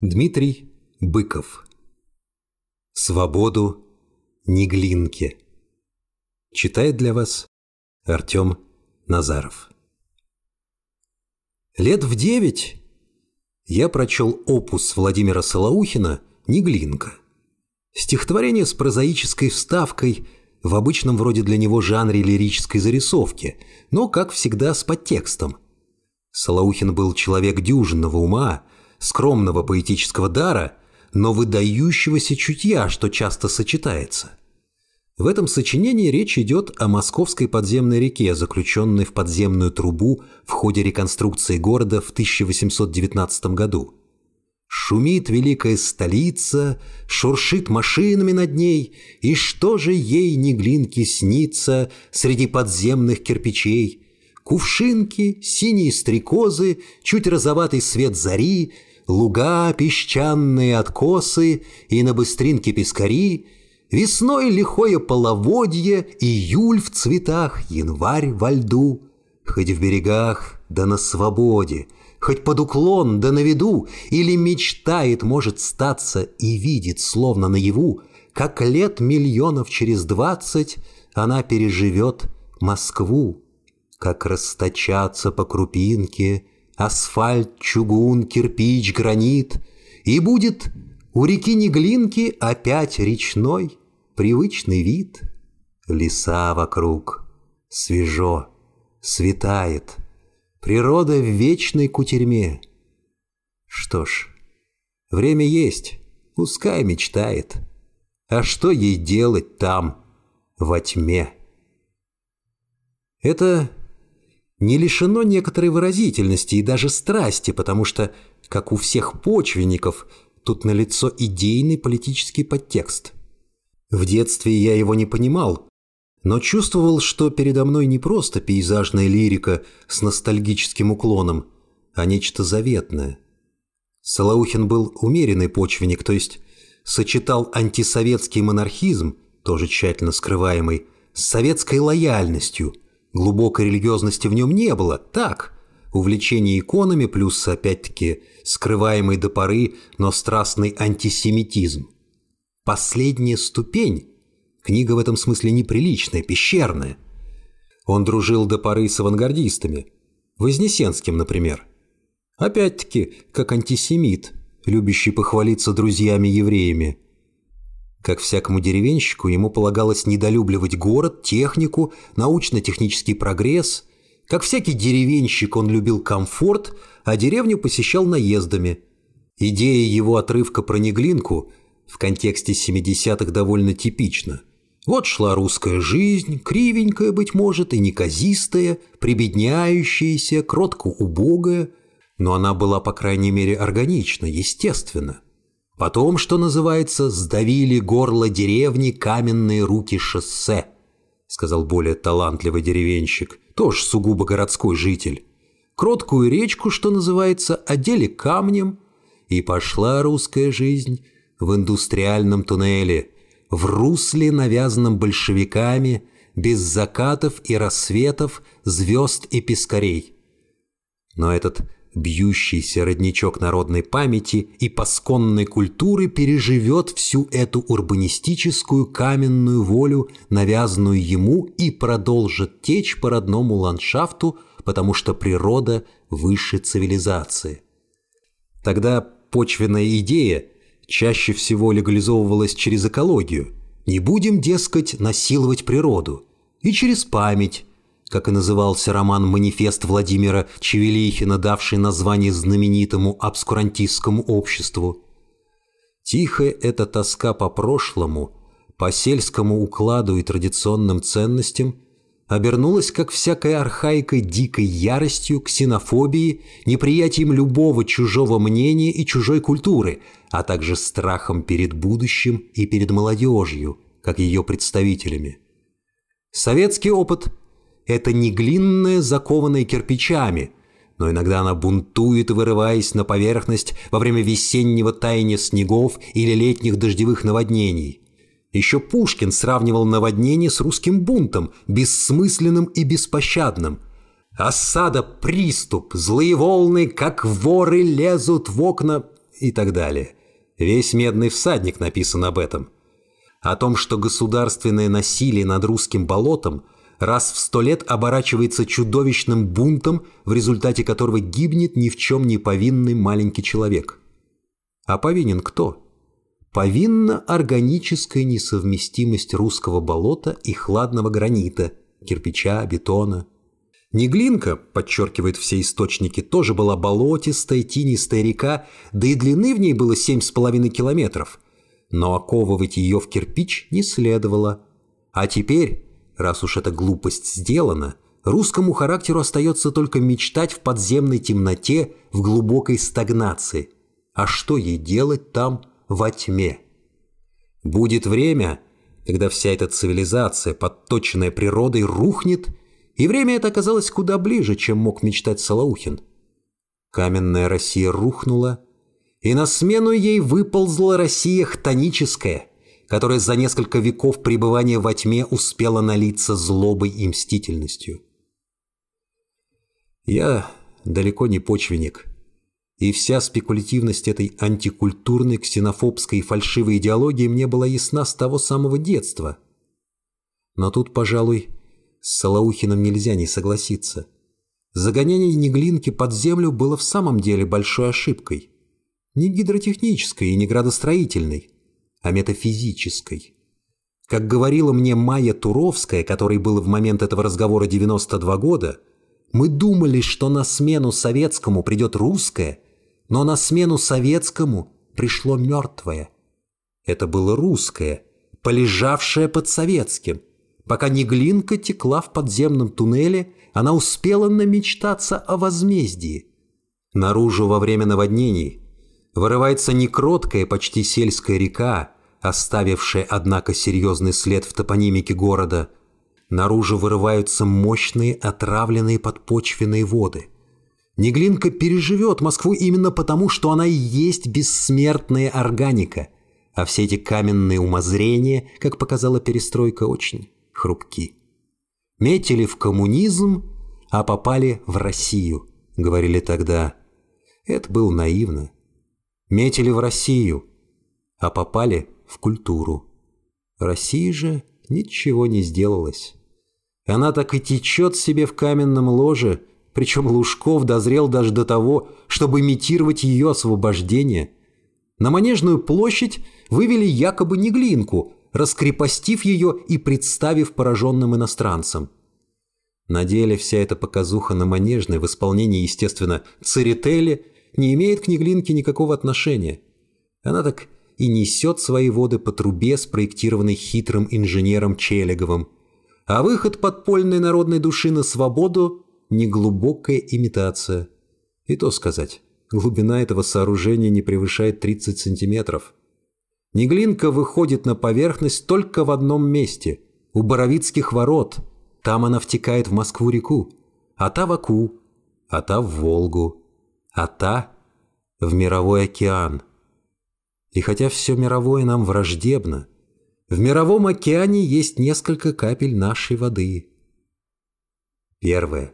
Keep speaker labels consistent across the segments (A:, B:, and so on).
A: Дмитрий Быков Свободу Неглинке Читает для вас Артем Назаров Лет в девять я прочел опус Владимира Солоухина «Неглинка». Стихотворение с прозаической вставкой в обычном вроде для него жанре лирической зарисовки, но, как всегда, с подтекстом. Солоухин был человек дюжинного ума, скромного поэтического дара, но выдающегося чутья, что часто сочетается. В этом сочинении речь идет о московской подземной реке, заключенной в подземную трубу в ходе реконструкции города в 1819 году. Шумит великая столица, шуршит машинами над ней, и что же ей не глинки снится среди подземных кирпичей? Кувшинки, синие стрекозы, чуть розоватый свет зари, луга песчаные откосы и на быстринке пескари — Весной лихое половодье, июль в цветах, январь во льду. Хоть в берегах, да на свободе, хоть под уклон, да на виду, или мечтает, может статься и видит, словно наяву, как лет миллионов через двадцать она переживет Москву, как расточаться по крупинке асфальт, чугун, кирпич, гранит, и будет у реки Неглинки опять речной, привычный вид, леса вокруг, свежо, светает, природа в вечной кутерьме. Что ж, время есть, пускай мечтает. А что ей делать там, во тьме? Это не лишено некоторой выразительности и даже страсти, потому что, как у всех почвенников, тут налицо идейный политический подтекст – в детстве я его не понимал, но чувствовал, что передо мной не просто пейзажная лирика с ностальгическим уклоном, а нечто заветное. Солоухин был умеренный почвенник, то есть сочетал антисоветский монархизм, тоже тщательно скрываемый, с советской лояльностью. Глубокой религиозности в нем не было, так, увлечение иконами плюс, опять-таки, скрываемый до поры, но страстный антисемитизм последняя ступень. Книга в этом смысле неприличная, пещерная. Он дружил до поры с авангардистами. Вознесенским, например. Опять-таки, как антисемит, любящий похвалиться друзьями-евреями. Как всякому деревенщику, ему полагалось недолюбливать город, технику, научно-технический прогресс. Как всякий деревенщик, он любил комфорт, а деревню посещал наездами. Идея его отрывка про Неглинку в контексте 70-х довольно типично. Вот шла русская жизнь, кривенькая, быть может, и неказистая, прибедняющаяся, кротко убогая, но она была, по крайней мере, органична, естественно. Потом, что называется, сдавили горло деревни каменные руки шоссе, сказал более талантливый деревенщик, тоже сугубо городской житель. Кроткую речку, что называется, одели камнем, и пошла русская жизнь в индустриальном туннеле, в русле, навязанном большевиками, без закатов и рассветов, звезд и пескарей. Но этот бьющийся родничок народной памяти и пасконной культуры переживет всю эту урбанистическую каменную волю, навязанную ему, и продолжит течь по родному ландшафту, потому что природа выше цивилизации. Тогда почвенная идея – чаще всего легализовывалась через экологию. Не будем, дескать, насиловать природу. И через память, как и назывался роман-манифест Владимира Чевелихина, давший название знаменитому обскурантистскому обществу. Тихая эта тоска по прошлому, по сельскому укладу и традиционным ценностям – обернулась, как всякая архаика, дикой яростью, ксенофобией, неприятием любого чужого мнения и чужой культуры, а также страхом перед будущим и перед молодежью, как ее представителями. Советский опыт – это не глинная, закованная кирпичами, но иногда она бунтует, вырываясь на поверхность во время весеннего таяния снегов или летних дождевых наводнений – еще Пушкин сравнивал наводнение с русским бунтом, бессмысленным и беспощадным. Осада, приступ, злые волны, как воры лезут в окна. и так далее. Весь «Медный всадник» написан об этом. О том, что государственное насилие над русским болотом раз в сто лет оборачивается чудовищным бунтом, в результате которого гибнет ни в чем не повинный маленький человек. А повинен кто? Повинна органическая несовместимость русского болота и хладного гранита, кирпича, бетона – Неглинка, подчеркивает все источники, тоже была болотистая, тинистая река, да и длины в ней было семь с половиной километров. Но оковывать ее в кирпич не следовало. А теперь, раз уж эта глупость сделана, русскому характеру остается только мечтать в подземной темноте, в глубокой стагнации. А что ей делать там во тьме? Будет время, когда вся эта цивилизация, подточенная природой, рухнет – и время это оказалось куда ближе, чем мог мечтать Салаухин. Каменная Россия рухнула, и на смену ей выползла Россия хтоническая, которая за несколько веков пребывания во тьме успела налиться злобой и мстительностью. Я далеко не почвенник, и вся спекулятивность этой антикультурной, ксенофобской и фальшивой идеологии мне была ясна с того самого детства. Но тут, пожалуй, с Салаухиным нельзя не согласиться. Загоняние Неглинки под землю было в самом деле большой ошибкой. Не гидротехнической и не градостроительной, а метафизической. Как говорила мне Майя Туровская, которой было в момент этого разговора 92 года, мы думали, что на смену советскому придет русское, но на смену советскому пришло мертвое. Это было русское, полежавшее под советским, Пока Неглинка текла в подземном туннеле, она успела намечтаться о возмездии. Наружу во время наводнений вырывается некроткая, почти сельская река, оставившая, однако, серьезный след в топонимике города. Наружу вырываются мощные, отравленные подпочвенные воды. Неглинка переживет Москву именно потому, что она и есть бессмертная органика, а все эти каменные умозрения, как показала перестройка, очень хрупки. Метили в коммунизм, а попали в Россию, говорили тогда. Это было наивно. Метили в Россию, а попали в культуру. России же ничего не сделалось. Она так и течет себе в каменном ложе, причем Лужков дозрел даже до того, чтобы имитировать ее освобождение. На Манежную площадь вывели якобы Неглинку, раскрепостив ее и представив пораженным иностранцам. На деле вся эта показуха на Манежной в исполнении, естественно, Церетели не имеет к Неглинке никакого отношения. Она так и несет свои воды по трубе, спроектированной хитрым инженером Челеговым. А выход подпольной народной души на свободу – неглубокая имитация. И то сказать, глубина этого сооружения не превышает 30 сантиметров – Неглинка выходит на поверхность только в одном месте – у Боровицких ворот. Там она втекает в Москву-реку, а та в Аку, а та в Волгу, а та в мировой океан. И хотя все мировое нам враждебно, в мировом океане есть несколько капель нашей воды. Первое,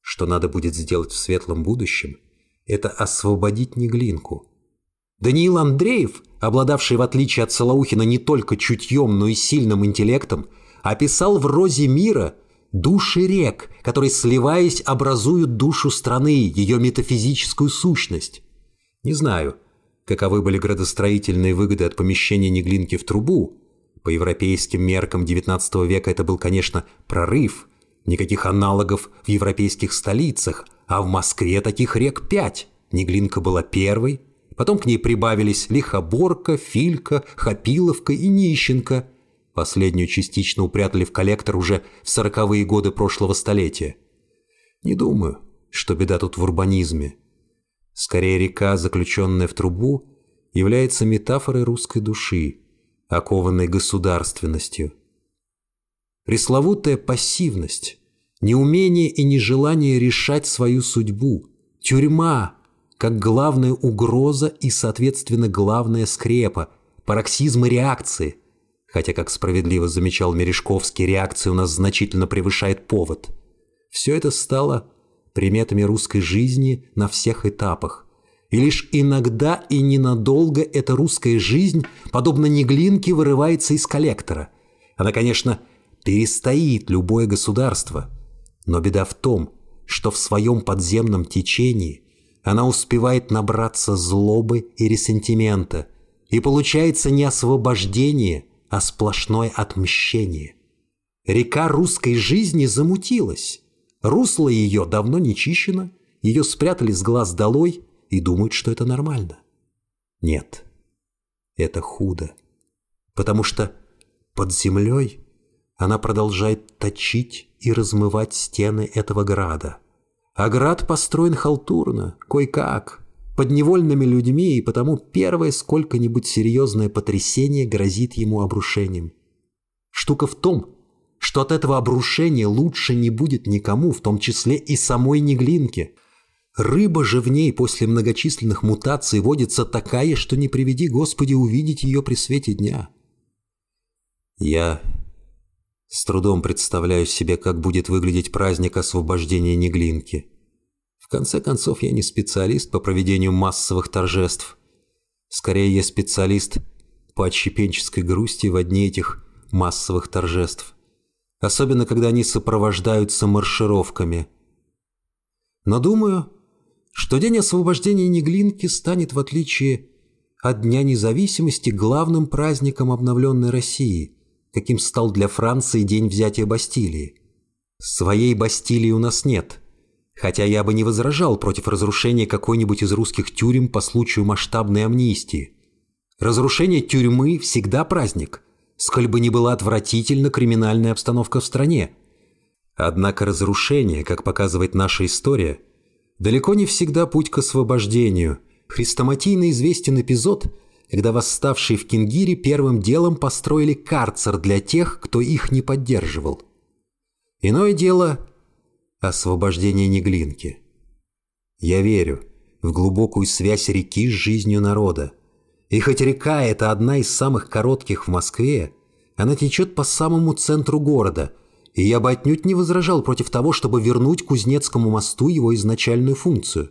A: что надо будет сделать в светлом будущем, это освободить Неглинку – Даниил Андреев, обладавший в отличие от Солоухина не только чутьем, но и сильным интеллектом, описал в «Розе мира» души рек, которые, сливаясь, образуют душу страны, ее метафизическую сущность. Не знаю, каковы были градостроительные выгоды от помещения Неглинки в трубу. По европейским меркам XIX века это был, конечно, прорыв. Никаких аналогов в европейских столицах, а в Москве таких рек пять. Неглинка была первой, Потом к ней прибавились Лихоборка, Филька, Хапиловка и Нищенко. Последнюю частично упрятали в коллектор уже в сороковые годы прошлого столетия. Не думаю, что беда тут в урбанизме. Скорее, река, заключенная в трубу, является метафорой русской души, окованной государственностью. Пресловутая пассивность, неумение и нежелание решать свою судьбу, тюрьма, как главная угроза и, соответственно, главная скрепа, пароксизмы реакции. Хотя, как справедливо замечал Мережковский, реакция у нас значительно превышает повод. Все это стало приметами русской жизни на всех этапах. И лишь иногда и ненадолго эта русская жизнь, подобно неглинке, вырывается из коллектора. Она, конечно, перестоит любое государство. Но беда в том, что в своем подземном течении она успевает набраться злобы и ресентимента, и получается не освобождение, а сплошное отмщение. Река русской жизни замутилась. Русло ее давно не чищено, ее спрятали с глаз долой и думают, что это нормально. Нет, это худо, потому что под землей она продолжает точить и размывать стены этого града. А град построен халтурно, кое-как, под невольными людьми, и потому первое сколько-нибудь серьезное потрясение грозит ему обрушением. Штука в том, что от этого обрушения лучше не будет никому, в том числе и самой Неглинке. Рыба же в ней после многочисленных мутаций водится такая, что не приведи Господи увидеть ее при свете дня. Я с трудом представляю себе, как будет выглядеть праздник освобождения Неглинки. В конце концов, я не специалист по проведению массовых торжеств. Скорее, я специалист по отщепенческой грусти в одни этих массовых торжеств. Особенно, когда они сопровождаются маршировками. Но думаю, что День освобождения Неглинки станет, в отличие от Дня независимости, главным праздником обновленной России – каким стал для Франции день взятия Бастилии. Своей Бастилии у нас нет, хотя я бы не возражал против разрушения какой-нибудь из русских тюрем по случаю масштабной амнистии. Разрушение тюрьмы всегда праздник, сколь бы ни была отвратительна криминальная обстановка в стране. Однако разрушение, как показывает наша история, далеко не всегда путь к освобождению. Хрестоматийно известен эпизод – когда восставшие в Кингире первым делом построили карцер для тех, кто их не поддерживал. Иное дело – освобождение Неглинки. Я верю в глубокую связь реки с жизнью народа. И хоть река – это одна из самых коротких в Москве, она течет по самому центру города, и я бы отнюдь не возражал против того, чтобы вернуть Кузнецкому мосту его изначальную функцию.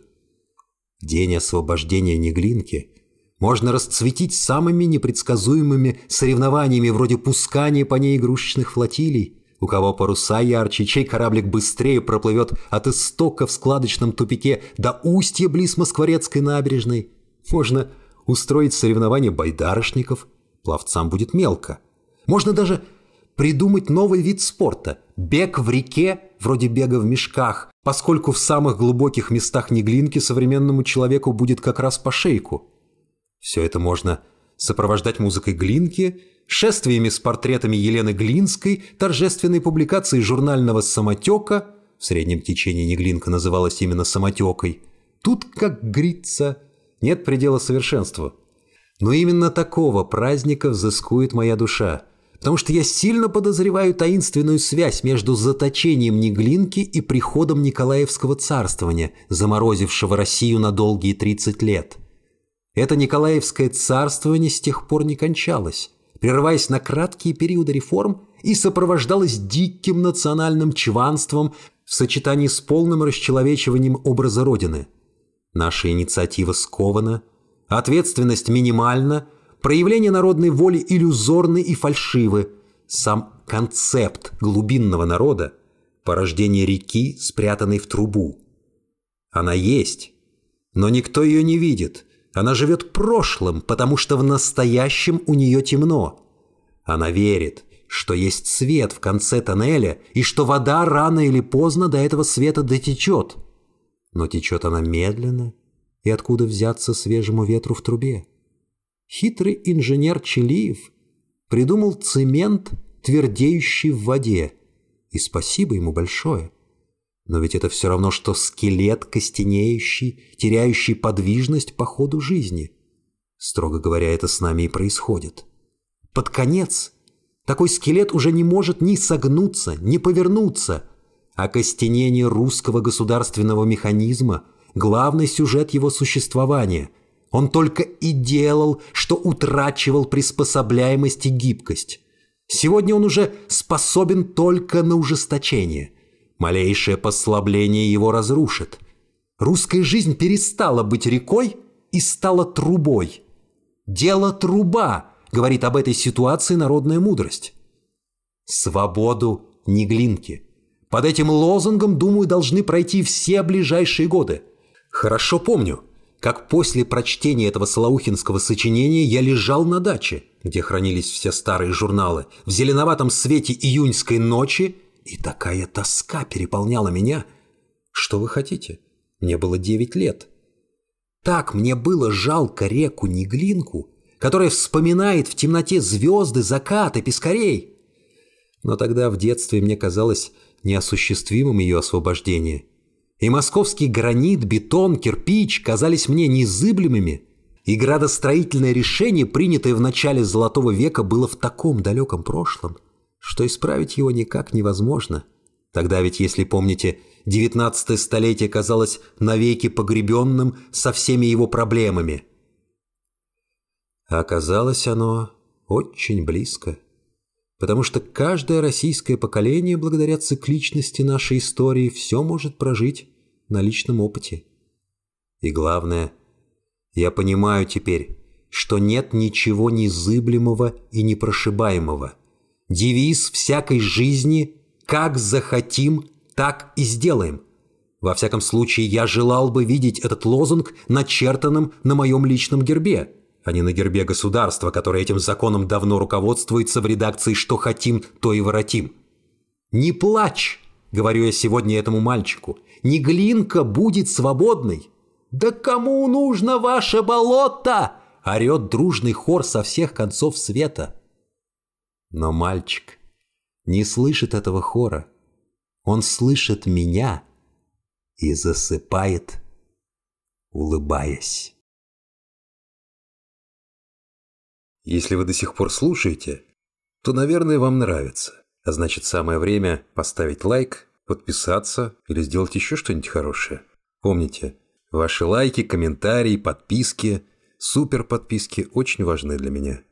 A: День освобождения Неглинки – можно расцветить самыми непредсказуемыми соревнованиями вроде пускания по ней игрушечных флотилий, у кого паруса ярче, чей кораблик быстрее проплывет от истока в складочном тупике до устья близ Москворецкой набережной. Можно устроить соревнование байдарочников, пловцам будет мелко. Можно даже придумать новый вид спорта – бег в реке, вроде бега в мешках, поскольку в самых глубоких местах Неглинки современному человеку будет как раз по шейку – все это можно сопровождать музыкой Глинки, шествиями с портретами Елены Глинской, торжественной публикацией журнального «Самотека», в среднем течении Неглинка называлась именно «Самотекой». Тут, как говорится, нет предела совершенству. Но именно такого праздника взыскует моя душа, потому что я сильно подозреваю таинственную связь между заточением Неглинки и приходом Николаевского царствования, заморозившего Россию на долгие 30 лет – это Николаевское царствование с тех пор не кончалось, прерываясь на краткие периоды реформ и сопровождалось диким национальным чванством в сочетании с полным расчеловечиванием образа Родины. Наша инициатива скована, ответственность минимальна, проявление народной воли иллюзорны и фальшивы, сам концепт глубинного народа – порождение реки, спрятанной в трубу. Она есть, но никто ее не видит – она живет прошлым, потому что в настоящем у нее темно. Она верит, что есть свет в конце тоннеля и что вода рано или поздно до этого света дотечет. Но течет она медленно, и откуда взяться свежему ветру в трубе? Хитрый инженер Челиев придумал цемент, твердеющий в воде, и спасибо ему большое. Но ведь это все равно, что скелет костенеющий, теряющий подвижность по ходу жизни. Строго говоря, это с нами и происходит. Под конец такой скелет уже не может ни согнуться, ни повернуться, а костенение русского государственного механизма – главный сюжет его существования. Он только и делал, что утрачивал приспособляемость и гибкость. Сегодня он уже способен только на ужесточение – Малейшее послабление его разрушит. Русская жизнь перестала быть рекой и стала трубой. «Дело труба», — говорит об этой ситуации народная мудрость. Свободу Неглинки. Под этим лозунгом, думаю, должны пройти все ближайшие годы. Хорошо помню, как после прочтения этого Солоухинского сочинения я лежал на даче, где хранились все старые журналы, в зеленоватом свете июньской ночи, и такая тоска переполняла меня. Что вы хотите? Мне было девять лет. Так мне было жалко реку Неглинку, которая вспоминает в темноте звезды, закаты, пескарей. Но тогда в детстве мне казалось неосуществимым ее освобождение. И московский гранит, бетон, кирпич казались мне незыблемыми. И градостроительное решение, принятое в начале Золотого века, было в таком далеком прошлом, что исправить его никак невозможно. Тогда ведь, если помните, девятнадцатое столетие казалось навеки погребенным со всеми его проблемами. А оказалось оно очень близко потому что каждое российское поколение, благодаря цикличности нашей истории, все может прожить на личном опыте. И главное, я понимаю теперь, что нет ничего незыблемого и непрошибаемого. Девиз всякой жизни «как захотим, так и сделаем». Во всяком случае, я желал бы видеть этот лозунг начертанным на моем личном гербе – а не на гербе государства, которое этим законом давно руководствуется в редакции «Что хотим, то и воротим». «Не плачь!» — говорю я сегодня этому мальчику. «Не глинка будет свободной!» «Да кому нужно ваше болото?» — орет дружный хор со всех концов света. Но мальчик не слышит этого хора. Он слышит меня и засыпает, улыбаясь. Если вы до сих пор слушаете, то, наверное, вам нравится. А значит, самое время поставить лайк, подписаться или сделать еще что-нибудь хорошее. Помните, ваши лайки, комментарии, подписки, супер подписки очень важны для меня.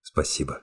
A: Спасибо.